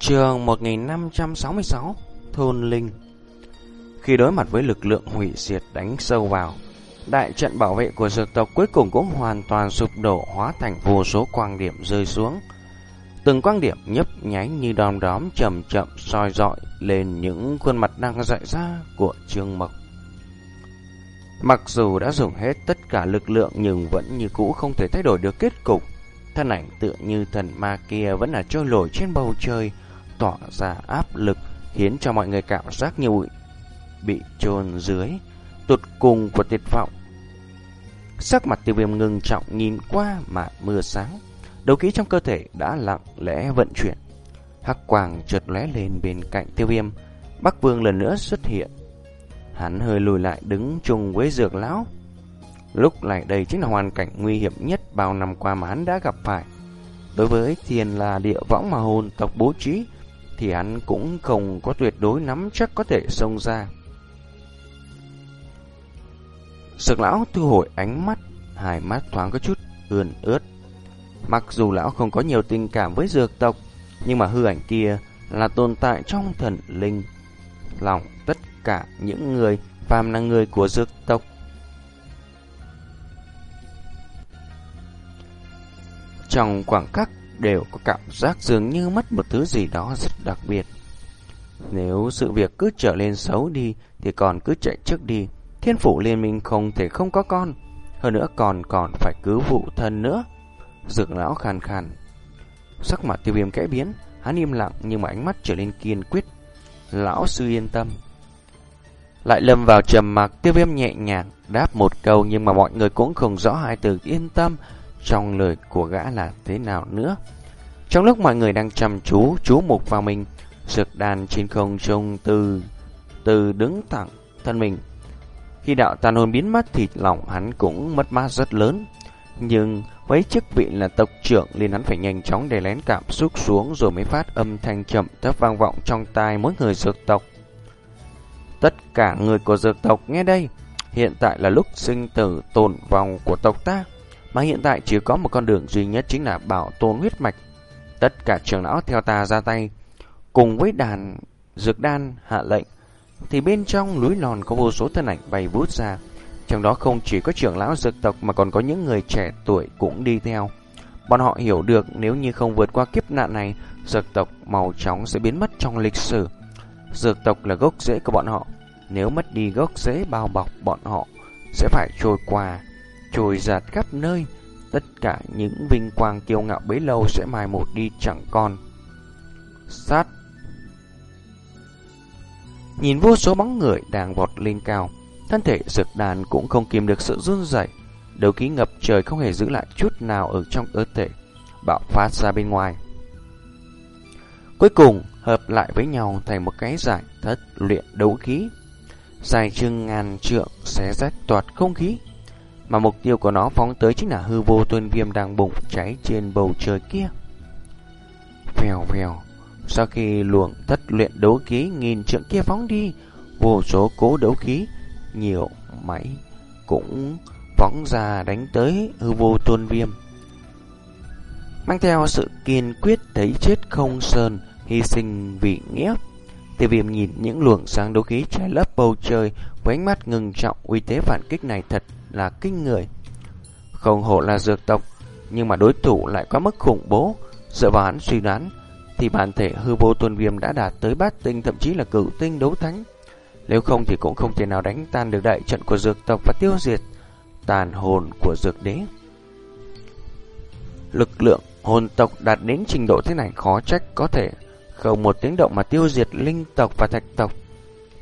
Trường 1566 Thôn Linh. Khi đối mặt với lực lượng hủy diệt đánh sâu vào, Đại trận bảo vệ của dược tộc cuối cùng cũng hoàn toàn sụp đổ, hóa thành vô số quang điểm rơi xuống. Từng quang điểm nhấp nháy như đom đóm chậm chậm soi dọi lên những khuôn mặt đang dại ra của Trương Mộc. Mặc dù đã dùng hết tất cả lực lượng nhưng vẫn như cũ không thể thay đổi được kết cục. Thân ảnh tựa như thần ma kia vẫn là trôi nổi trên bầu trời tỏa ra áp lực khiến cho mọi người cảm giác như bụi bị chôn dưới tụt cùng của tuyệt vọng. Sắc mặt tiêu viêm ngưng trọng nhìn qua mà mưa sáng, đầu khí trong cơ thể đã lặng lẽ vận chuyển. Hắc quang chợt lóe lên bên cạnh tiêu viêm, Bắc Vương lần nữa xuất hiện. Hắn hơi lùi lại đứng chung với dược lão. Lúc này đây chính là hoàn cảnh nguy hiểm nhất bao năm qua mà hắn đã gặp phải. Đối với thiên là địa võng mà hồn tộc bố trí, thì hắn cũng không có tuyệt đối nắm chắc có thể xông ra. Sực lão thu hồi ánh mắt, hai mắt thoáng có chút ươn ướt. Mặc dù lão không có nhiều tình cảm với dược tộc, nhưng mà hư ảnh kia là tồn tại trong thần linh. Lòng tất cả những người phàm là người của dược tộc. Trong khoảng khắc đều có cảm giác dường như mất một thứ gì đó rất đặc biệt. Nếu sự việc cứ trở lên xấu đi, thì còn cứ chạy trước đi. Thiên phủ liên minh không thể không có con. Hơn nữa còn còn phải cứu vụ thân nữa. Dược lão khàn khàn. Sắc mặt tiêu viêm kẽ biến. Hắn im lặng nhưng mà ánh mắt trở lên kiên quyết. Lão sư yên tâm. Lại lâm vào trầm mặc, tiêu viêm nhẹ nhàng đáp một câu nhưng mà mọi người cũng không rõ hai từ yên tâm trong lời của gã là thế nào nữa. Trong lúc mọi người đang chăm chú, chú mục vào mình, sực đàn trên không trung từ từ đứng thẳng thân mình. Khi đạo tàn hồn biến mất thì lòng hắn cũng mất mát rất lớn. Nhưng với chức vị là tộc trưởng nên hắn phải nhanh chóng để lén cảm xúc xuống rồi mới phát âm thanh chậm thấp vang vọng trong tai mỗi người dược tộc. Tất cả người của dược tộc nghe đây, hiện tại là lúc sinh tử tồn vong của tộc ta. Mà hiện tại chỉ có một con đường duy nhất chính là bảo tồn huyết mạch. Tất cả trưởng lão theo ta ra tay, cùng với đàn dược đan hạ lệnh, thì bên trong núi lòn có vô số thân ảnh bay vút ra. Trong đó không chỉ có trưởng lão dược tộc mà còn có những người trẻ tuổi cũng đi theo. Bọn họ hiểu được nếu như không vượt qua kiếp nạn này, dược tộc màu trắng sẽ biến mất trong lịch sử. Dược tộc là gốc rễ của bọn họ. Nếu mất đi gốc rễ bao bọc bọn họ, sẽ phải trôi qua trôi giạt khắp nơi, tất cả những vinh quang kiêu ngạo bấy lâu sẽ mai một đi chẳng còn. Sát Nhìn vô số bóng người đang vọt lên cao, thân thể dược đàn cũng không kìm được sự run rẩy, đầu khí ngập trời không hề giữ lại chút nào ở trong cơ thể, bạo phát ra bên ngoài. Cuối cùng, hợp lại với nhau thành một cái giải thất luyện đấu khí. Dài chừng ngàn trượng xé rách toạt không khí, mà mục tiêu của nó phóng tới chính là hư vô tuôn viêm đang bùng cháy trên bầu trời kia. Vèo vèo, sau khi luồng thất luyện đấu khí nghìn trượng kia phóng đi, vô số cố đấu khí, nhiều máy cũng phóng ra đánh tới hư vô tuôn viêm. Mang theo sự kiên quyết thấy chết không sơn, hy sinh vì nghĩa. Tiêu viêm nhìn những luồng sáng đấu khí trái lấp bầu trời với ánh mắt ngừng trọng uy thế phản kích này thật là kinh người. Không hổ là dược tộc, nhưng mà đối thủ lại quá mức khủng bố. Dựa vào hắn suy đoán, thì bản thể hư vô tuần viêm đã đạt tới bát tinh thậm chí là cửu tinh đấu thánh. Nếu không thì cũng không thể nào đánh tan được đại trận của dược tộc và tiêu diệt tàn hồn của dược đế. Lực lượng hồn tộc đạt đến trình độ thế này khó trách có thể không một tiếng động mà tiêu diệt linh tộc và thạch tộc.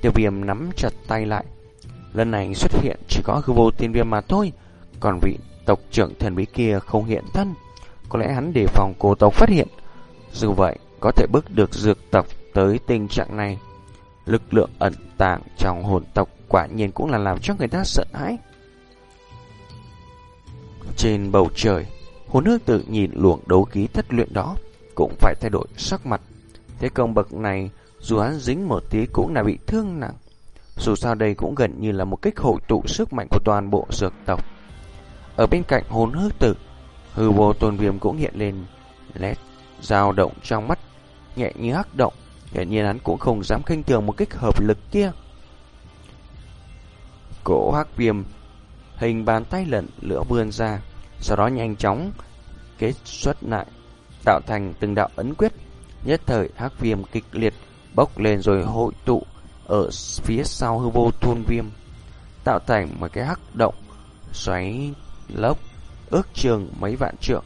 Tiêu viêm nắm chặt tay lại, Lần này xuất hiện chỉ có hư vô tiên viêm mà thôi. Còn vị tộc trưởng thần bí kia không hiện thân. Có lẽ hắn đề phòng cổ tộc phát hiện. Dù vậy, có thể bước được dược tộc tới tình trạng này. Lực lượng ẩn tàng trong hồn tộc quả nhiên cũng là làm cho người ta sợ hãi. Trên bầu trời Hồn nước tự nhìn luồng đấu khí thất luyện đó Cũng phải thay đổi sắc mặt. Thế công bậc này, Dù hắn dính một tí cũng là bị thương nặng dù sao đây cũng gần như là một kích hội tụ sức mạnh của toàn bộ dược tộc. Ở bên cạnh hồn hư tử, hư vô tôn viêm cũng hiện lên lét dao động trong mắt. nhẹ như hắc động. Hiển nhiên hắn cũng không dám khinh thường một kích hợp lực kia. Cổ hắc viêm hình bàn tay lận lửa vươn ra, sau đó nhanh chóng kết xuất lại, tạo thành từng đạo ấn quyết. Nhất thời hắc viêm kịch liệt bốc lên rồi hội tụ ở phía sau hư vô thôn viêm, tạo thành một cái hắc động xoáy lốc ước trường mấy vạn trượng,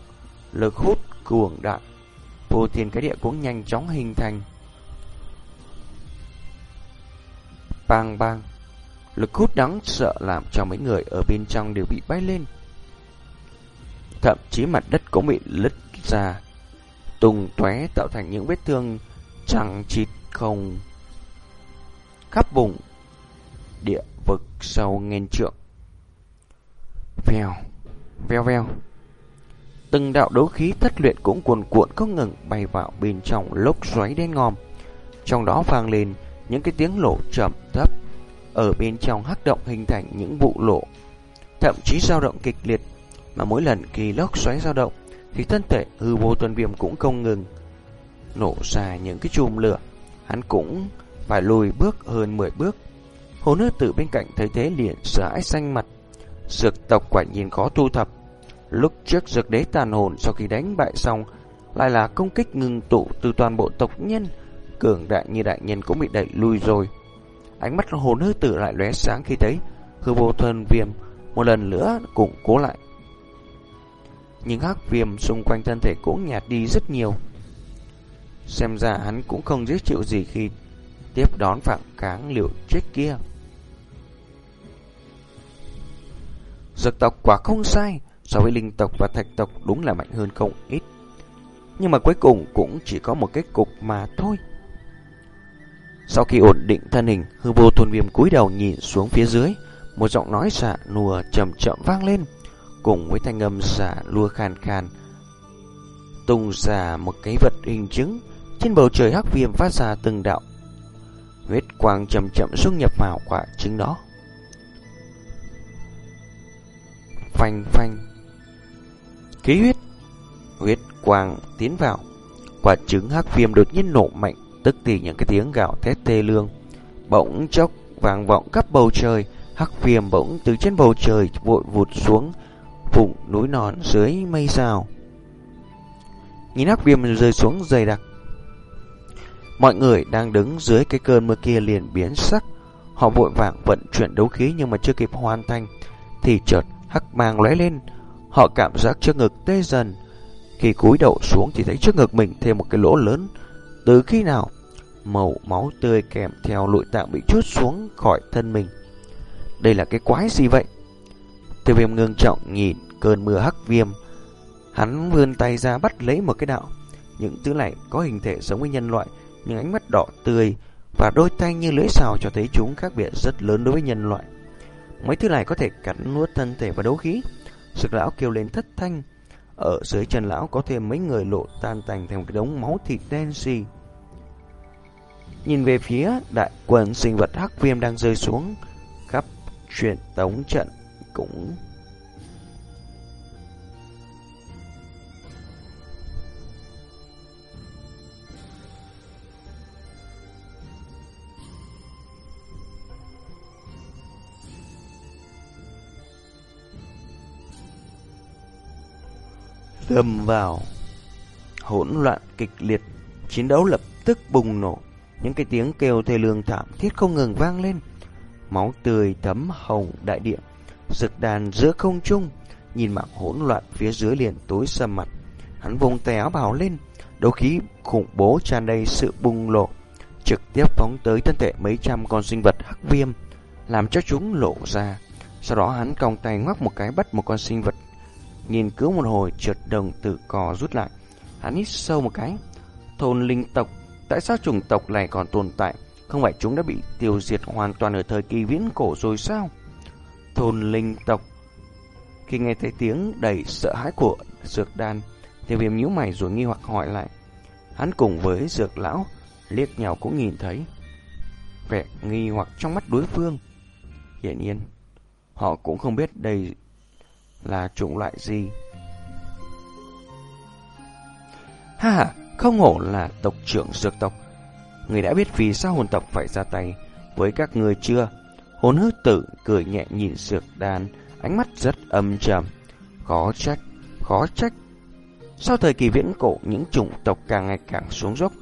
lực hút cuồng đại. Vô thiên cái địa cũng nhanh chóng hình thành. Bang bang, lực hút đáng sợ làm cho mấy người ở bên trong đều bị bay lên. Thậm chí mặt đất cũng bị lứt ra, tung tóe tạo thành những vết thương chẳng chịt không khắp vùng địa vực sâu nghen trượng. Vèo, veo veo. Từng đạo đấu khí thất luyện cũng cuồn cuộn không ngừng bay vào bên trong lốc xoáy đen ngòm. Trong đó vang lên những cái tiếng lộ trầm thấp. Ở bên trong hắc động hình thành những vụ lộ, thậm chí dao động kịch liệt. Mà mỗi lần khi lốc xoáy dao động, thì thân thể hư vô tuần viêm cũng không ngừng nổ ra những cái chùm lửa. Hắn cũng phải lùi bước hơn 10 bước. Hồ nữ tử bên cạnh thấy thế liền sợ hãi xanh mặt. Dược tộc quả nhìn khó thu thập. Lúc trước dược đế tàn hồn sau khi đánh bại xong, lại là công kích ngừng tụ từ toàn bộ tộc nhân. Cường đại như đại nhân cũng bị đẩy lui rồi. Ánh mắt hồ nữ tử lại lóe sáng khi thấy hư vô thân viêm một lần nữa củng cố lại. Nhưng hắc viêm xung quanh thân thể cũng nhạt đi rất nhiều. Xem ra hắn cũng không dễ chịu gì khi tiếp đón phản kháng liệu chết kia. Dược tộc quả không sai, so với linh tộc và thạch tộc đúng là mạnh hơn không ít. Nhưng mà cuối cùng cũng chỉ có một kết cục mà thôi. Sau khi ổn định thân hình, hư vô thôn viêm cúi đầu nhìn xuống phía dưới, một giọng nói xạ nùa chậm chậm vang lên, cùng với thanh âm xạ lua khan khan. Tung ra một cái vật hình chứng, trên bầu trời hắc viêm phát ra từng đạo. Huyết quang chậm chậm xuống nhập vào quả trứng đó. phanh phanh. Khí huyết, huyết quang tiến vào. Quả trứng hắc viêm đột nhiên nổ mạnh, tức thì những cái tiếng gạo thét tê lương. Bỗng chốc vang vọng khắp bầu trời, hắc viêm bỗng từ trên bầu trời vội vụt xuống vùng núi non dưới mây sao. Nhìn hắc viêm rơi xuống dày đặc. Mọi người đang đứng dưới cái cơn mưa kia liền biến sắc. Họ vội vàng vận chuyển đấu khí nhưng mà chưa kịp hoàn thành thì chợt hắc mang lóe lên, họ cảm giác trước ngực tê dần. Khi cúi đầu xuống thì thấy trước ngực mình thêm một cái lỗ lớn. Từ khi nào, màu máu tươi kèm theo lụi tạng bị chút xuống khỏi thân mình. Đây là cái quái gì vậy? Tiêu viêm ngưng trọng nhìn cơn mưa hắc viêm. Hắn vươn tay ra bắt lấy một cái đạo. Những thứ này có hình thể giống với nhân loại, nhưng ánh mắt đỏ tươi và đôi tay như lưỡi xào cho thấy chúng khác biệt rất lớn đối với nhân loại. Mấy thứ này có thể cắn nuốt thân thể và đấu khí. Sực lão kêu lên thất thanh. Ở dưới chân lão có thêm mấy người lộ tan tành thành một cái đống máu thịt đen xì. Nhìn về phía đại quần sinh vật hắc viêm đang rơi xuống, khắp truyền tống trận cũng gầm vào. Hỗn loạn kịch liệt, chiến đấu lập tức bùng nổ. Những cái tiếng kêu thê lương thảm thiết không ngừng vang lên. Máu tươi thấm hồng đại địa, rực đàn giữa không trung, nhìn mạng hỗn loạn phía dưới liền tối sầm mặt. Hắn vùng tay áo bào lên, đấu khí khủng bố tràn đầy sự bùng lộ trực tiếp phóng tới thân thể mấy trăm con sinh vật hắc viêm, làm cho chúng lộ ra. Sau đó hắn còng tay ngoắc một cái bắt một con sinh vật Nghiên cứu một hồi trượt đồng tử cò rút lại. Hắn hít sâu một cái. Thôn linh tộc, Tại sao chủng tộc này còn tồn tại? Không phải chúng đã bị tiêu diệt hoàn toàn Ở thời kỳ viễn cổ rồi sao? Thôn linh tộc. Khi nghe thấy tiếng đầy sợ hãi của dược đan, Tiêu viêm nhíu mày rồi nghi hoặc hỏi lại. Hắn cùng với dược lão Liếc nhau cũng nhìn thấy Vẻ nghi hoặc trong mắt đối phương. Hiển nhiên, Họ cũng không biết đây là chủng loại gì. Ha ha, Không hổ là tộc trưởng dược tộc. Người đã biết vì sao hồn tộc phải ra tay với các người chưa? Hồn hư tử cười nhẹ nhìn dược đàn, ánh mắt rất âm trầm. Khó trách, khó trách. Sau thời kỳ viễn cổ, những chủng tộc càng ngày càng xuống dốc,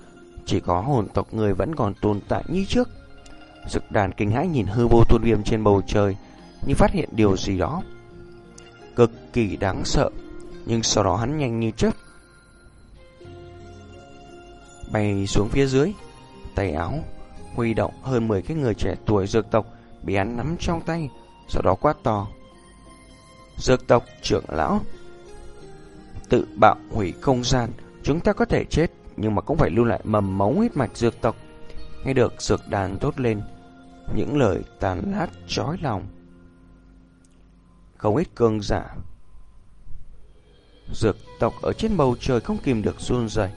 chỉ có hồn tộc người vẫn còn tồn tại như trước. Dực đàn kinh hãi nhìn hư vô tuôn viêm trên bầu trời, như phát hiện điều gì đó. Cực kỳ đáng sợ, nhưng sau đó hắn nhanh như chớp bay xuống phía dưới, tay áo huy động hơn 10 cái người trẻ tuổi dược tộc bị hắn nắm trong tay, sau đó quát to. Dược tộc trưởng lão tự bạo hủy không gian, chúng ta có thể chết nhưng mà cũng phải lưu lại mầm máu huyết mạch dược tộc. Nghe được dược đàn tốt lên, những lời tàn lát chói lòng. Không ít cường giả. Dược tộc ở trên bầu trời không kìm được run rẩy.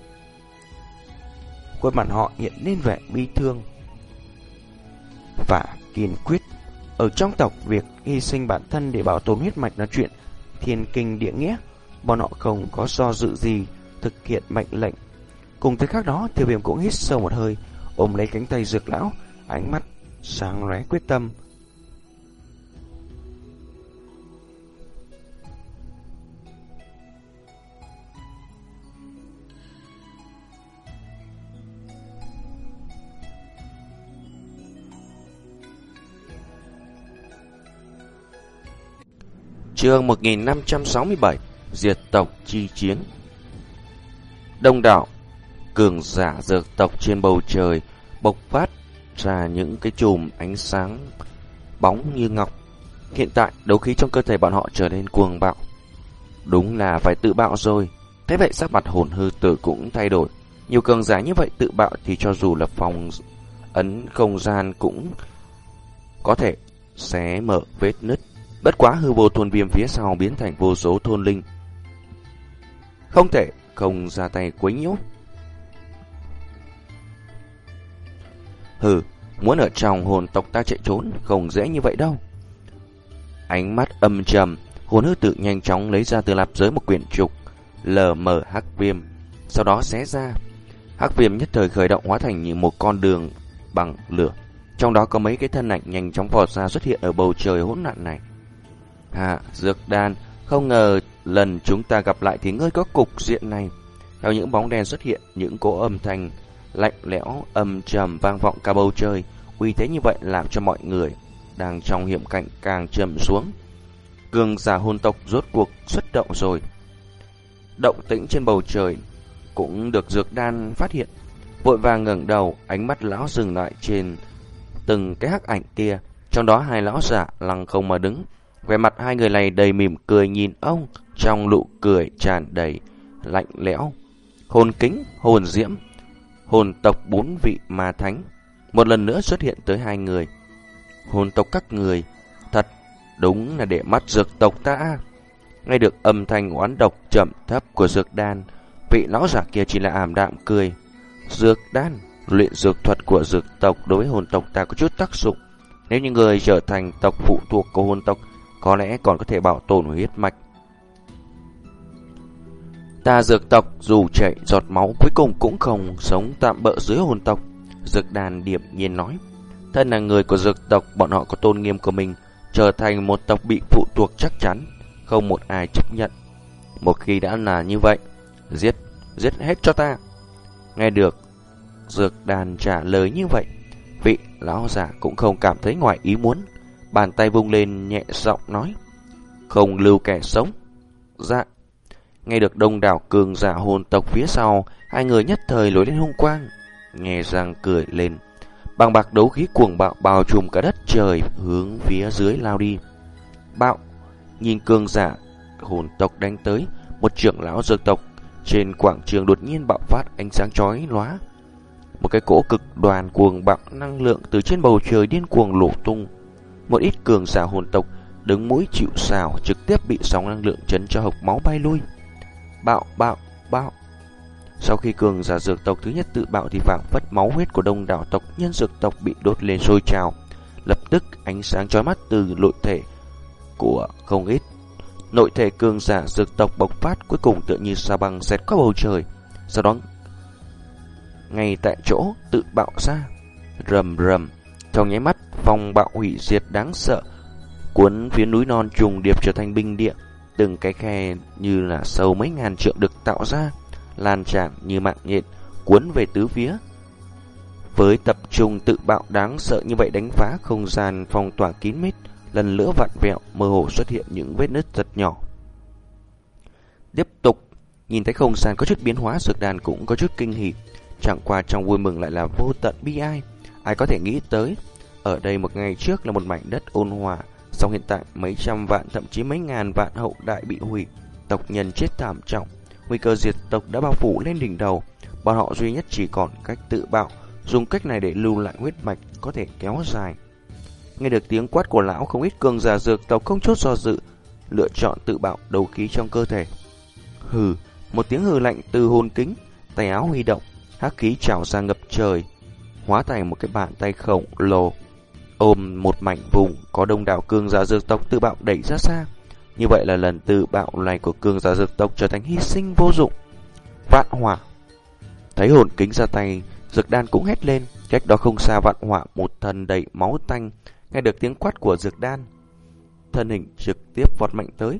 Khuôn mặt họ hiện lên vẻ bi thương và kiên quyết. Ở trong tộc, việc hy sinh bản thân để bảo tồn huyết mạch là chuyện thiên kinh địa nghĩa. Bọn họ không có do dự gì thực hiện mệnh lệnh. Cùng tới khác đó, tiêu viêm cũng hít sâu một hơi, ôm lấy cánh tay dược lão, ánh mắt sáng lóe quyết tâm. Chương 1567 Diệt tộc chi chiến. Đông đảo Cường giả dược tộc trên bầu trời Bộc phát ra những cái chùm ánh sáng Bóng như ngọc. Hiện tại, đấu khí trong cơ thể bọn họ trở nên cuồng bạo. Đúng là phải tự bạo rồi. Thế vậy sắc mặt hồn hư tử cũng thay đổi. Nhiều cường giả như vậy tự bạo Thì cho dù là phòng ấn không gian cũng Có thể xé mở vết nứt. Bất quá hư vô thôn viêm phía sau biến thành vô số thôn linh. Không thể không ra tay quấy nhiễu. Hừ, muốn ở trong hồn tộc ta chạy trốn không dễ như vậy đâu. Ánh mắt âm trầm, hồn hư tự nhanh chóng lấy ra từ lạp giới một quyển trục, lờ mờ hắc viêm, sau đó xé ra. Hắc viêm nhất thời khởi động hóa thành như một con đường bằng lửa. Trong đó có mấy cái thân ảnh nhanh chóng vọt ra xuất hiện ở bầu trời hỗn loạn này. Hạ, Dược Đan, không ngờ lần chúng ta gặp lại thì ngươi có cục diện này. Theo những bóng đen xuất hiện, những cỗ âm thanh lạnh lẽo, âm trầm vang vọng cả bầu trời, uy thế như vậy làm cho mọi người đang trong hiểm cảnh càng trầm xuống. Cường giả hôn tộc rốt cuộc xuất động rồi. Động tĩnh trên bầu trời cũng được Dược Đan phát hiện. Vội vàng ngẩng đầu, ánh mắt lão dừng lại trên từng cái hắc ảnh kia, trong đó hai lão giả lăng không mà đứng, Vẻ mặt hai người này đầy mỉm cười nhìn ông, trong nụ cười tràn đầy, lạnh lẽo. Hồn kính, hồn diễm, hồn tộc bốn vị ma thánh, một lần nữa xuất hiện tới hai người. Hồn tộc các người, thật đúng là để mắt dược tộc ta. Nghe được âm thanh oán độc chậm thấp của dược đan, vị lão giả kia chỉ là ảm đạm cười. Dược đan, luyện dược thuật của dược tộc đối với hồn tộc ta có chút tác dụng. Nếu như người trở thành tộc phụ thuộc của hồn tộc, có lẽ còn có thể bảo tồn huyết mạch. Ta dược tộc dù chạy giọt máu cuối cùng cũng không sống tạm bỡ dưới hồn tộc. Dược đàn điểm nhiên nói. Thân là người của dược tộc, bọn họ có tôn nghiêm của mình, trở thành một tộc bị phụ thuộc chắc chắn, không một ai chấp nhận. Một khi đã là như vậy, giết, giết hết cho ta. Nghe được, dược đàn trả lời như vậy, vị lão giả cũng không cảm thấy ngoài ý muốn, Bàn tay vung lên nhẹ giọng nói. Không lưu kẻ sống. Dạ. Nghe được đông đảo cường giả hồn tộc phía sau, hai người nhất thời lối lên hung quang. Nghe răng cười lên. Bằng bạc đấu khí cuồng bạo bao trùm cả đất trời hướng phía dưới lao đi. Bạo. Nhìn cường giả hồn tộc đánh tới, một trưởng lão dược tộc trên quảng trường đột nhiên bạo phát ánh sáng chói lóa. Một cái cỗ cực đoàn cuồng bạo năng lượng từ trên bầu trời điên cuồng lộ tung một ít cường giả hồn tộc đứng mũi chịu sào trực tiếp bị sóng năng lượng chấn cho hộc máu bay lui. Bạo, bạo, bạo. Sau khi cường giả dược tộc thứ nhất tự bạo thì vạn vất máu huyết của đông đảo tộc nhân dược tộc bị đốt lên sôi trào. Lập tức ánh sáng chói mắt từ nội thể của không ít. Nội thể cường giả dược tộc bộc phát cuối cùng tựa như sa băng xẹt qua bầu trời. Sau đó ngay tại chỗ tự bạo ra. Rầm rầm, trong nháy mắt, phong bạo hủy diệt đáng sợ, cuốn phía núi non trùng điệp trở thành binh địa, từng cái khe như là sâu mấy ngàn trượng được tạo ra, lan tràn như mạng nhện, cuốn về tứ phía. Với tập trung tự bạo đáng sợ như vậy đánh phá không gian phong tỏa kín mít, lần lửa vặn vẹo, mơ hồ xuất hiện những vết nứt rất nhỏ. Tiếp tục, nhìn thấy không gian có chút biến hóa, dược đàn cũng có chút kinh hỉ. Chẳng qua trong vui mừng lại là vô tận bi ai. Ai có thể nghĩ tới, ở đây một ngày trước là một mảnh đất ôn hòa, song hiện tại mấy trăm vạn thậm chí mấy ngàn vạn hậu đại bị hủy, tộc nhân chết thảm trọng, nguy cơ diệt tộc đã bao phủ lên đỉnh đầu, bọn họ duy nhất chỉ còn cách tự bạo, dùng cách này để lưu lại huyết mạch có thể kéo dài. Nghe được tiếng quát của lão không ít cường giả dược tộc không chốt do dự, lựa chọn tự bạo đầu khí trong cơ thể. Hừ, một tiếng hừ lạnh từ hồn kính, tay áo huy động, hắc khí trào ra ngập trời, hóa thành một cái bàn tay khổng lồ ôm một mảnh vùng có đông đảo cương giả dược tộc tự bạo đẩy ra xa. Như vậy là lần tự bạo này của cương giả dược tộc trở thành hy sinh vô dụng. Vạn hỏa. Thấy hồn kính ra tay, dược đan cũng hét lên. Cách đó không xa vạn hỏa một thần đầy máu tanh. Nghe được tiếng quát của dược đan. Thân hình trực tiếp vọt mạnh tới.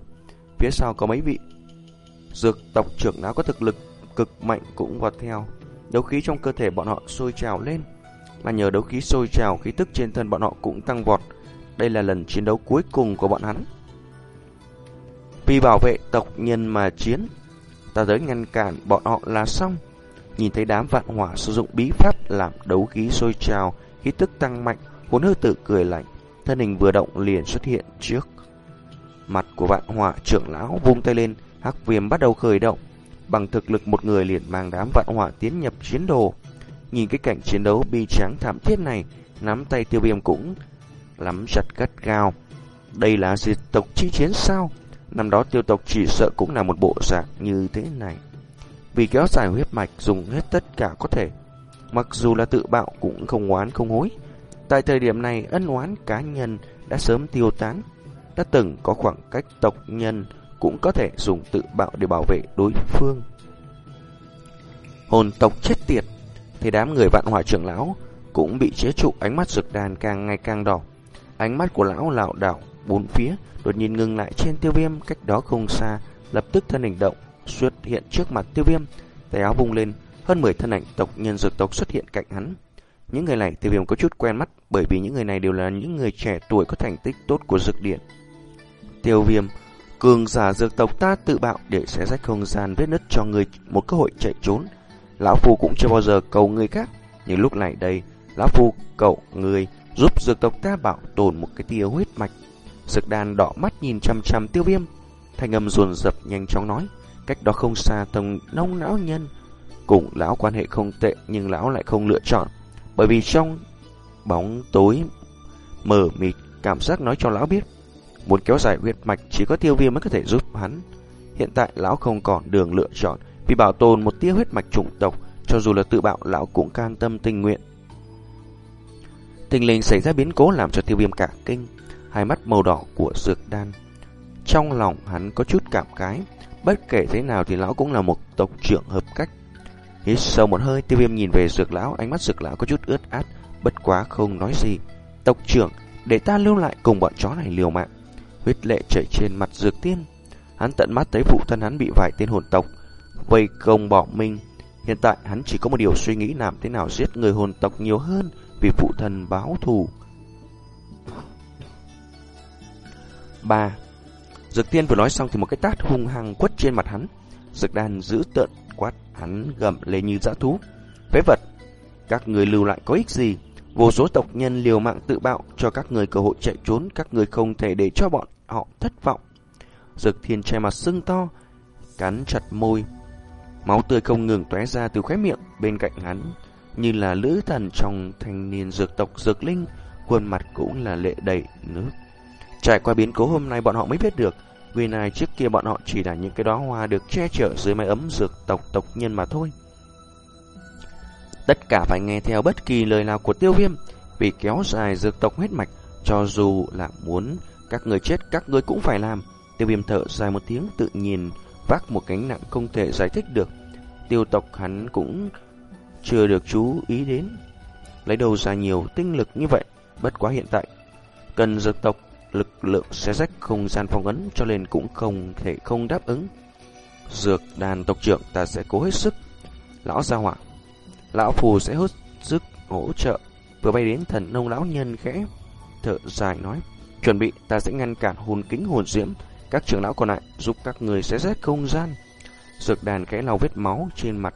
Phía sau có mấy vị dược tộc trưởng nào có thực lực cực mạnh cũng vọt theo. Đấu khí trong cơ thể bọn họ sôi trào lên mà nhờ đấu khí sôi trào khí tức trên thân bọn họ cũng tăng vọt. Đây là lần chiến đấu cuối cùng của bọn hắn. Vì bảo vệ tộc nhân mà chiến, ta tới ngăn cản bọn họ là xong. Nhìn thấy đám vạn hỏa sử dụng bí pháp làm đấu khí sôi trào, khí tức tăng mạnh, huấn hư tử cười lạnh, thân hình vừa động liền xuất hiện trước. Mặt của vạn hỏa trưởng lão vung tay lên, hắc viêm bắt đầu khởi động, bằng thực lực một người liền mang đám vạn hỏa tiến nhập chiến đồ. Nhìn cái cảnh chiến đấu bi tráng thảm thiết này, nắm tay tiêu viêm cũng lắm chặt gắt gao. Đây là diệt tộc chi chiến sao? Năm đó tiêu tộc chỉ sợ cũng là một bộ dạng như thế này. Vì kéo dài huyết mạch dùng hết tất cả có thể. Mặc dù là tự bạo cũng không oán không hối. Tại thời điểm này ân oán cá nhân đã sớm tiêu tán. Đã từng có khoảng cách tộc nhân cũng có thể dùng tự bạo để bảo vệ đối phương. Hồn tộc chết tiệt thì đám người vạn hỏa trưởng lão cũng bị chế trụ ánh mắt rực đàn càng ngày càng đỏ. Ánh mắt của lão lảo đảo bốn phía, đột nhiên ngừng lại trên tiêu viêm cách đó không xa, lập tức thân hình động, xuất hiện trước mặt tiêu viêm, tay áo vung lên, hơn 10 thân ảnh tộc nhân dược tộc xuất hiện cạnh hắn. Những người này tiêu viêm có chút quen mắt bởi vì những người này đều là những người trẻ tuổi có thành tích tốt của dược điện. Tiêu viêm, cường giả dược tộc ta tự bạo để xé rách không gian vết nứt cho người một cơ hội chạy trốn. Lão Phu cũng chưa bao giờ cầu người khác, Nhưng lúc này đây, Lão Phu cầu người giúp dược tộc ta bảo tồn một cái tia huyết mạch. Sực đàn đỏ mắt nhìn chăm chăm tiêu viêm, Thanh âm ruồn rập nhanh chóng nói, Cách đó không xa tầng nông lão nhân. Cùng lão quan hệ không tệ, Nhưng lão lại không lựa chọn, Bởi vì trong bóng tối mờ mịt, Cảm giác nói cho lão biết, Muốn kéo dài huyết mạch Chỉ có tiêu viêm mới có thể giúp hắn. Hiện tại lão không còn đường lựa chọn vì bảo tồn một tia huyết mạch chủng tộc, cho dù là tự bạo lão cũng can tâm tình nguyện. Tình linh xảy ra biến cố làm cho tiêu viêm cả kinh, hai mắt màu đỏ của dược đan. Trong lòng hắn có chút cảm cái, bất kể thế nào thì lão cũng là một tộc trưởng hợp cách. Hít sâu một hơi, tiêu viêm nhìn về dược lão, ánh mắt dược lão có chút ướt át, bất quá không nói gì. Tộc trưởng, để ta lưu lại cùng bọn chó này liều mạng. Huyết lệ chảy trên mặt dược tiên. Hắn tận mắt thấy phụ thân hắn bị vài tên hồn tộc vây công bỏ mình. Hiện tại hắn chỉ có một điều suy nghĩ làm thế nào giết người hồn tộc nhiều hơn vì phụ thần báo thù. 3. Dược tiên vừa nói xong thì một cái tát hung hăng quất trên mặt hắn. Dược đàn giữ tợn quát hắn gầm lên như dã thú. Phế vật, các người lưu lại có ích gì? Vô số tộc nhân liều mạng tự bạo cho các người cơ hội chạy trốn, các người không thể để cho bọn họ thất vọng. Dược thiên che mặt sưng to, cắn chặt môi, Máu tươi không ngừng tóe ra từ khóe miệng bên cạnh hắn, như là lữ thần trong thanh niên dược tộc dược linh, khuôn mặt cũng là lệ đầy nước. Trải qua biến cố hôm nay bọn họ mới biết được, nguyên lai trước kia bọn họ chỉ là những cái đóa hoa được che chở dưới mái ấm dược tộc tộc nhân mà thôi. Tất cả phải nghe theo bất kỳ lời nào của tiêu viêm, vì kéo dài dược tộc huyết mạch, cho dù là muốn các người chết các người cũng phải làm. Tiêu viêm thở dài một tiếng tự nhìn vác một gánh nặng không thể giải thích được. Tiêu tộc hắn cũng chưa được chú ý đến. Lấy đầu ra nhiều tinh lực như vậy, bất quá hiện tại. Cần dược tộc lực lượng xé rách không gian phong ấn cho nên cũng không thể không đáp ứng. Dược đàn tộc trưởng ta sẽ cố hết sức. Lão gia hỏa, lão phù sẽ hút sức hỗ trợ. Vừa bay đến thần nông lão nhân khẽ, thở dài nói, chuẩn bị ta sẽ ngăn cản hồn kính hồn diễm, các trưởng lão còn lại giúp các người xé rách không gian. Dược đàn khẽ lau vết máu trên mặt,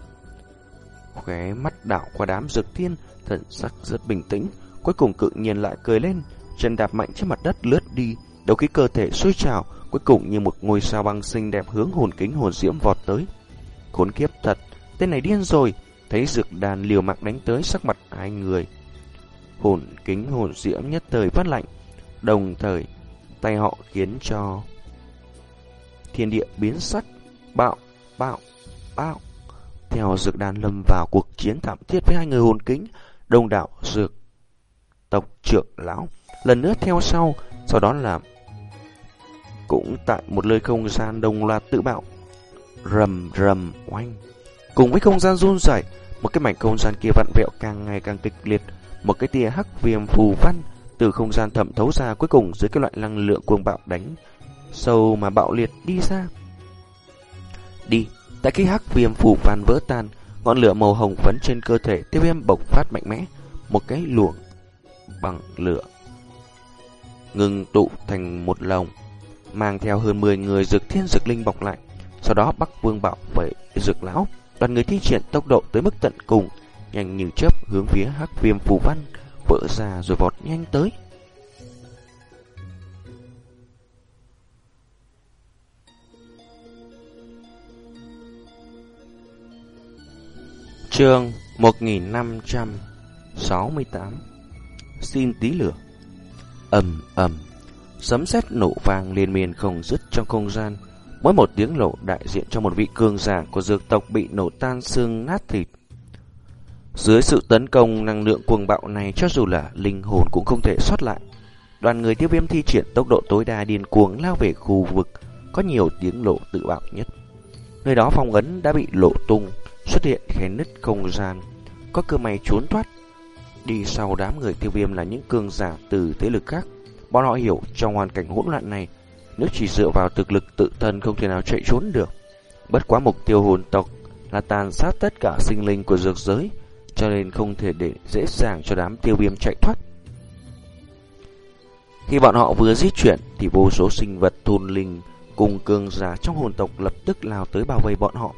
khóe mắt đảo qua đám dược thiên, thần sắc rất bình tĩnh, cuối cùng cự nhiên lại cười lên, chân đạp mạnh trên mặt đất lướt đi, đầu khí cơ thể sôi trào, cuối cùng như một ngôi sao băng xinh đẹp hướng hồn kính hồn diễm vọt tới. Khốn kiếp thật, tên này điên rồi, thấy dược đàn liều mạng đánh tới sắc mặt hai người. Hồn kính hồn diễm nhất thời phát lạnh, đồng thời tay họ khiến cho thiên địa biến sắc, bạo, bạo, bạo. Theo dược đàn lâm vào cuộc chiến thảm thiết với hai người hồn kính, đông đảo dược tộc trưởng lão lần nữa theo sau, sau đó là cũng tại một nơi không gian đồng loạt tự bạo. Rầm rầm oanh. Cùng với không gian run rẩy, một cái mảnh không gian kia vặn vẹo càng ngày càng kịch liệt, một cái tia hắc viêm phù văn từ không gian thẩm thấu ra cuối cùng dưới cái loại năng lượng cuồng bạo đánh sâu mà bạo liệt đi ra. Đi, tại khi hắc viêm phủ văn vỡ tan, ngọn lửa màu hồng phấn trên cơ thể tiêu viêm bộc phát mạnh mẽ, một cái luồng bằng lửa ngừng tụ thành một lồng, mang theo hơn 10 người dược thiên dược linh bọc lại. Sau đó Bắc Vương bảo vệ dược lão, đoàn người thi triển tốc độ tới mức tận cùng, nhanh như chớp hướng phía Hắc Viêm phù văn vỡ ra rồi vọt nhanh tới. Chương 1568 Xin tí lửa ầm ầm, sấm sét nổ vang liên miên không dứt trong không gian. Mỗi một tiếng nổ đại diện cho một vị cường giả của dược tộc bị nổ tan xương nát thịt. Dưới sự tấn công năng lượng cuồng bạo này cho dù là linh hồn cũng không thể xuất lại. Đoàn người tiêu viêm thi triển tốc độ tối đa điên cuồng lao về khu vực có nhiều tiếng lộ tự bạo nhất. Nơi đó phong ấn đã bị lộ tung, xuất hiện khe nứt không gian, có cơ may trốn thoát Đi sau đám người tiêu viêm là những cường giả từ thế lực khác. Bọn họ hiểu trong hoàn cảnh hỗn loạn này, nếu chỉ dựa vào thực lực tự thân không thể nào chạy trốn được. Bất quá mục tiêu hồn tộc là tàn sát tất cả sinh linh của dược giới, cho nên không thể để dễ dàng cho đám tiêu viêm chạy thoát. Khi bọn họ vừa di chuyển thì vô số sinh vật thôn linh cùng cường giả trong hồn tộc lập tức lao tới bao vây bọn họ.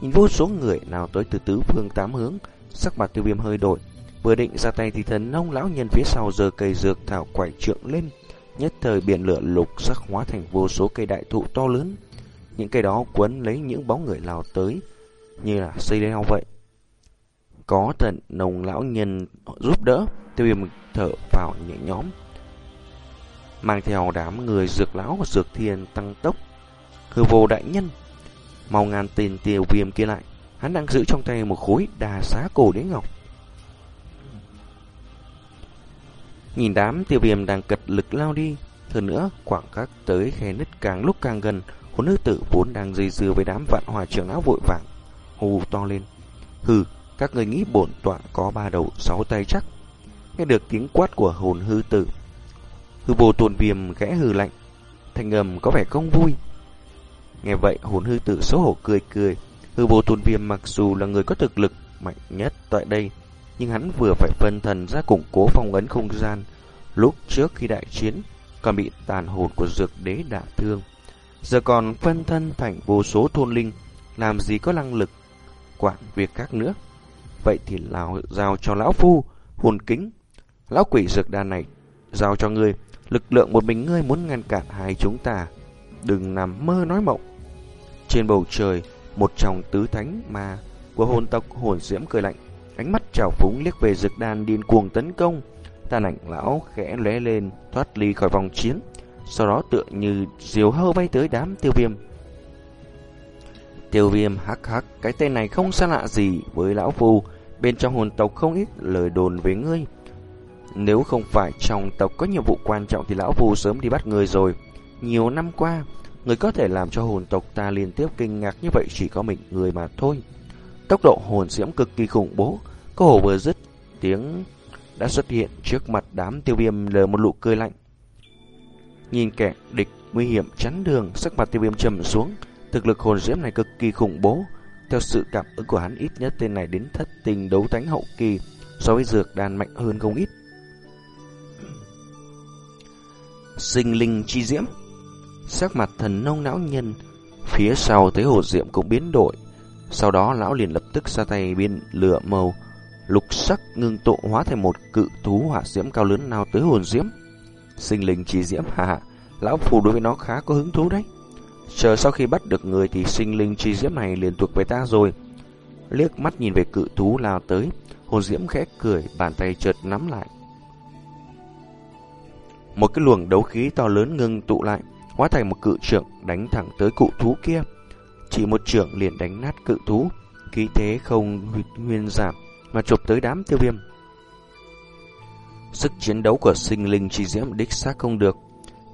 Nhìn vô số người nào tới từ tứ phương tám hướng, sắc mặt tiêu viêm hơi đổi, Vừa định ra tay thì thần nông lão nhân phía sau giờ cây dược thảo quải trượng lên, nhất thời biển lửa lục sắc hóa thành vô số cây đại thụ to lớn. Những cây đó quấn lấy những bóng người lao tới, như là xây leo vậy. Có thần nông lão nhân giúp đỡ, tiêu viêm thở vào nhẹ nhóm. Mang theo đám người dược lão và dược thiên tăng tốc. Hư vô đại nhân, mau ngàn tên tiêu viêm kia lại. Hắn đang giữ trong tay một khối đà xá cổ đế ngọc. Nhìn đám tiêu viêm đang cật lực lao đi, hơn nữa khoảng cách tới khe nứt càng lúc càng gần, hồn nữ tử vốn đang dây dưa với đám vạn hòa trưởng áo vội vàng, hù to lên. Hừ, các người nghĩ bổn tọa có ba đầu sáu tay chắc. Nghe được tiếng quát của hồn hư tử. Hư vô tồn viêm gẽ hừ lạnh, thành ngầm có vẻ không vui. Nghe vậy hồn hư tử xấu hổ cười cười. Hư vô tồn viêm mặc dù là người có thực lực mạnh nhất tại đây, nhưng hắn vừa phải phân thần ra củng cố phong ấn không gian. Lúc trước khi đại chiến, còn bị tàn hồn của dược đế đả thương. Giờ còn phân thân thành vô số thôn linh, làm gì có năng lực quản việc khác nữa. Vậy thì lão giao cho lão phu, hồn kính. Lão quỷ dược đa này, giao cho ngươi, lực lượng một mình ngươi muốn ngăn cản hai chúng ta. Đừng nằm mơ nói mộng. Trên bầu trời, một trong tứ thánh mà của hồn tộc hồn diễm cười lạnh ánh mắt trào phúng liếc về dực đan điên cuồng tấn công. Tàn ảnh lão khẽ lóe lên, thoát ly khỏi vòng chiến, sau đó tựa như diều hâu bay tới đám tiêu viêm. Tiêu viêm hắc hắc, cái tên này không xa lạ gì với lão phu, bên trong hồn tộc không ít lời đồn về ngươi. Nếu không phải trong tộc có nhiệm vụ quan trọng thì lão phu sớm đi bắt người rồi. Nhiều năm qua, người có thể làm cho hồn tộc ta liên tiếp kinh ngạc như vậy chỉ có mình người mà thôi. Tốc độ hồn diễm cực kỳ khủng bố, cơ hồ vừa dứt tiếng đã xuất hiện trước mặt đám tiêu viêm lờ một nụ cười lạnh. Nhìn kẻ địch nguy hiểm chắn đường, sắc mặt tiêu viêm trầm xuống, thực lực hồn diễm này cực kỳ khủng bố. Theo sự cảm ứng của hắn ít nhất tên này đến thất tình đấu tánh hậu kỳ, so với dược đàn mạnh hơn không ít. Sinh linh chi diễm Sắc mặt thần nông não nhân, Phía sau thấy hồ diệm cũng biến đổi. Sau đó lão liền lập tức ra tay biên lửa màu, Lục sắc ngưng tụ hóa thành một cự thú hỏa diễm cao lớn nào tới hồn diễm. Sinh linh chi diễm hà Lão phù đối với nó khá có hứng thú đấy. Chờ sau khi bắt được người thì sinh linh chi diễm này liền thuộc về ta rồi. Liếc mắt nhìn về cự thú lao tới, Hồn diễm khẽ cười, Bàn tay chợt nắm lại. Một cái luồng đấu khí to lớn ngưng tụ lại. Hóa thành một cự trưởng đánh thẳng tới cụ thú kia. Chỉ một trưởng liền đánh nát cự thú. Khí thế không nguyên giảm, Mà chụp tới đám tiêu viêm. Sức chiến đấu của sinh linh chi diễm đích xác không được.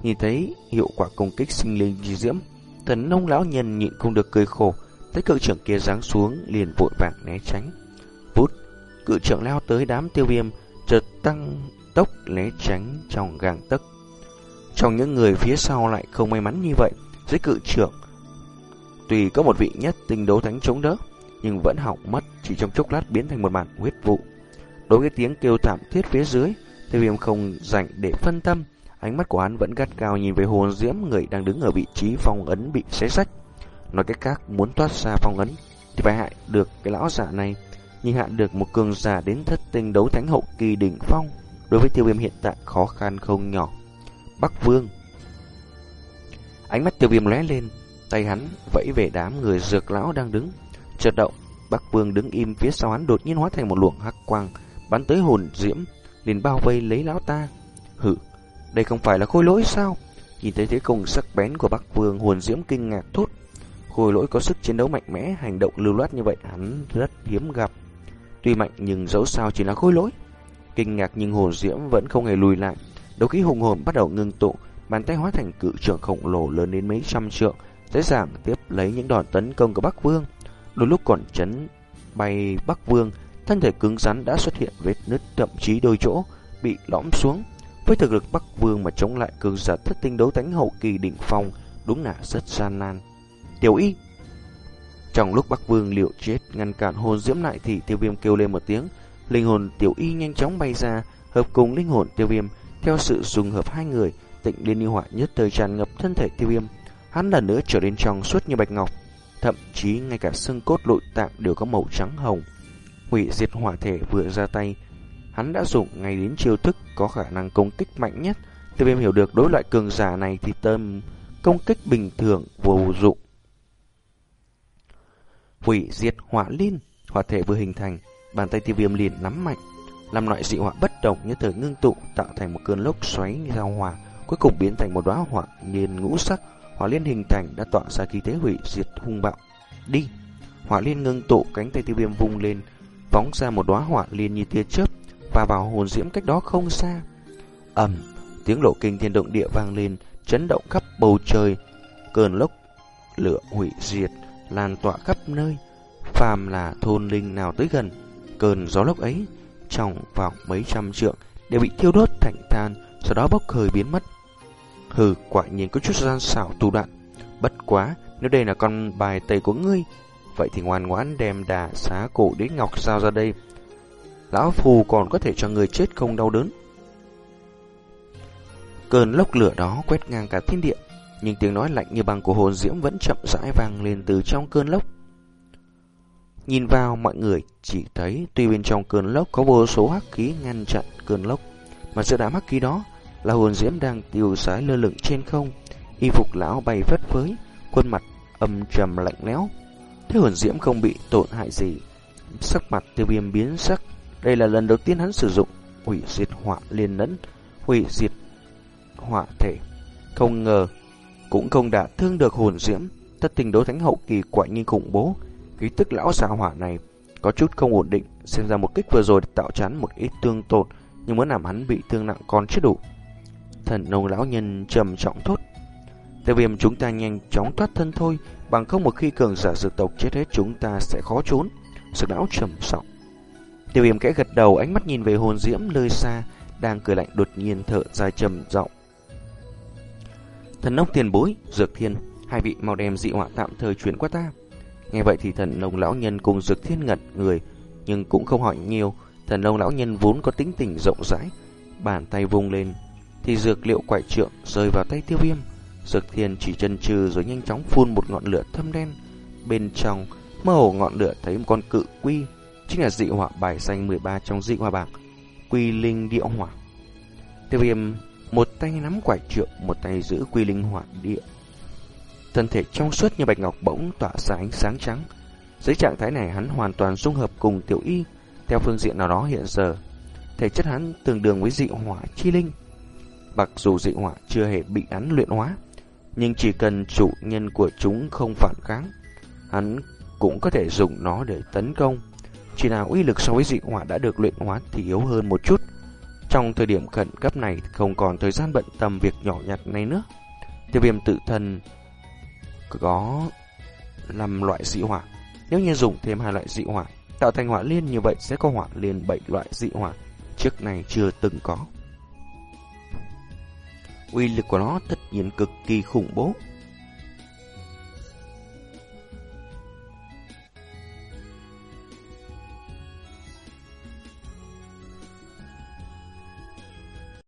Nhìn thấy hiệu quả công kích sinh linh chi diễm, Thần nông lão nhân nhịn không được cười khổ, Thấy cự trưởng kia giáng xuống liền vội vàng né tránh. Vút, Cự trưởng leo tới đám tiêu viêm, Chợt tăng tốc né tránh trong gàng tấc. Trong những người phía sau lại không may mắn như vậy Dưới cự trưởng Tuy có một vị nhất tinh đấu thánh chống đỡ Nhưng vẫn hỏng mất Chỉ trong chốc lát biến thành một màn huyết vụ Đối với tiếng kêu thảm thiết phía dưới Tiêu viêm không dành để phân tâm Ánh mắt của hắn vẫn gắt cao nhìn về hồn diễm người đang đứng ở vị trí phong ấn bị xé rách Nói cách khác, muốn thoát ra phong ấn thì phải hại được cái lão giả này, nhưng hạn được một cường giả đến thất tinh đấu thánh hậu kỳ đỉnh phong. Đối với tiêu viêm hiện tại khó khăn không nhỏ. Bắc Vương Ánh mắt tiêu viêm lóe lên, tay hắn vẫy về đám người dược lão đang đứng. Chợt động, Bắc Vương đứng im phía sau hắn đột nhiên hóa thành một luồng hắc quang, bắn tới hồn diễm, liền bao vây lấy lão ta. Hử, đây không phải là khôi lỗi sao? Nhìn thấy thế công sắc bén của Bắc Vương hồn diễm kinh ngạc thốt. Khôi lỗi có sức chiến đấu mạnh mẽ, hành động lưu loát như vậy hắn rất hiếm gặp. Tuy mạnh nhưng dẫu sao chỉ là khôi lỗi. Kinh ngạc nhưng hồn diễm vẫn không hề lùi lại. Đầu khí hùng hồn bắt đầu ngưng tụ, bàn tay hóa thành cự trường khổng lồ lớn đến mấy trăm trượng, dễ dàng tiếp lấy những đòn tấn công của Bắc Vương. Đôi lúc còn chấn bay Bắc Vương, thân thể cứng rắn đã xuất hiện vết nứt thậm chí đôi chỗ bị lõm xuống. Với thực lực Bắc Vương mà chống lại cường giả thất tinh đấu thánh hậu kỳ đỉnh phong, đúng là rất gian nan. Tiểu y Trong lúc Bắc Vương liệu chết ngăn cản hồn diễm lại thì tiêu viêm kêu lên một tiếng, linh hồn tiểu y nhanh chóng bay ra, hợp cùng linh hồn tiêu viêm, theo sự dùng hợp hai người, tịnh liên như hỏa nhất thời tràn ngập thân thể tiêu viêm. Hắn lần nữa trở nên trong suốt như bạch ngọc, thậm chí ngay cả xương cốt nội tạng đều có màu trắng hồng. Hủy diệt hỏa thể vừa ra tay, hắn đã dùng ngay đến chiêu thức có khả năng công kích mạnh nhất. Tiêu viêm hiểu được đối loại cường giả này thì tâm công kích bình thường vô dụng. Hủy diệt hỏa liên, hỏa thể vừa hình thành, bàn tay tiêu viêm liền nắm mạnh, làm loại dị hỏa bất động như thời ngưng tụ tạo thành một cơn lốc xoáy giao hòa cuối cùng biến thành một đóa hỏa liên ngũ sắc. Hỏa liên hình thành đã tỏa ra khí thế hủy diệt hung bạo. Đi! Hỏa liên ngưng tụ cánh tay tiêu viêm vung lên, phóng ra một đóa hỏa liên như tia chớp và vào hồn diễm cách đó không xa. ầm, tiếng lộ kinh thiên động địa vang lên, chấn động khắp bầu trời, cơn lốc lửa hủy diệt lan tỏa khắp nơi. Phàm là thôn linh nào tới gần, cơn gió lốc ấy trong vòng mấy trăm trượng đều bị thiêu đốt thành than, sau đó bốc hơi biến mất. Hừ, quả nhiên có chút gian xảo tu đoạn. Bất quá, nếu đây là con bài tây của ngươi, vậy thì ngoan ngoãn đem đà xá cổ đến ngọc sao ra đây, Lão Phù còn có thể cho người chết không đau đớn. Cơn lốc lửa đó quét ngang cả thiên địa, nhưng tiếng nói lạnh như băng của hồn diễm vẫn chậm rãi vang lên từ trong cơn lốc. Nhìn vào mọi người chỉ thấy tuy bên trong cơn lốc có vô số hắc khí ngăn chặn cơn lốc, mà giữa đám hắc khí đó là hồn diễm đang tiêu sái lơ lửng trên không, y phục lão bay phất phới, khuôn mặt âm trầm lạnh lẽo. Thế hồn diễm không bị tổn hại gì, sắc mặt tiêu viêm biến sắc, đây là lần đầu tiên hắn sử dụng hủy diệt hỏa liên lẫn, hủy diệt hỏa thể. Không ngờ, cũng không đã thương được hồn diễm, thất tình đối thánh hậu kỳ quả nhiên khủng bố. Khí tức lão xà hỏa này có chút không ổn định, xem ra một kích vừa rồi tạo chắn một ít tương tổn, nhưng muốn làm hắn bị thương nặng còn chưa đủ. Thần nông lão nhân trầm trọng thốt. Tiêu viêm chúng ta nhanh chóng thoát thân thôi, bằng không một khi cường giả dược tộc chết hết chúng ta sẽ khó trốn. Sực lão trầm trọng. Tiêu viêm kẽ gật đầu ánh mắt nhìn về hồn diễm nơi xa, đang cười lạnh đột nhiên thở dài trầm giọng. Thần nông tiền bối, dược thiên, hai vị mau đem dị họa tạm thời chuyển qua ta. Nghe vậy thì thần nông lão nhân cùng dược thiên ngật người, nhưng cũng không hỏi nhiều. Thần nông lão nhân vốn có tính tình rộng rãi, bàn tay vung lên, thì dược liệu quải trượng rơi vào tay tiêu viêm. Dược thiên chỉ chân trừ rồi nhanh chóng phun một ngọn lửa thâm đen. Bên trong, mơ hồ ngọn lửa thấy một con cự quy, chính là dị họa bài xanh 13 trong dị họa bảng, quy linh địa hỏa. Tiêu viêm một tay nắm quải trượng, một tay giữ quy linh hỏa địa. Thân thể trong suốt như bạch ngọc bỗng tỏa ra ánh sáng trắng. Dưới trạng thái này hắn hoàn toàn dung hợp cùng tiểu y, theo phương diện nào đó hiện giờ. Thể chất hắn tương đương với dị hỏa chi linh. Mặc dù dị hỏa chưa hề bị hắn luyện hóa, nhưng chỉ cần chủ nhân của chúng không phản kháng, hắn cũng có thể dùng nó để tấn công. Chỉ nào uy lực so với dị hỏa đã được luyện hóa thì yếu hơn một chút. Trong thời điểm khẩn cấp này không còn thời gian bận tâm việc nhỏ nhặt này nữa. Tiêu viêm tự thân có làm loại dị hỏa. Nếu như dùng thêm hai loại dị hỏa, tạo thành hỏa liên như vậy sẽ có hỏa liên bảy loại dị hỏa. Trước này chưa từng có. Uy lực của nó tất nhiên cực kỳ khủng bố.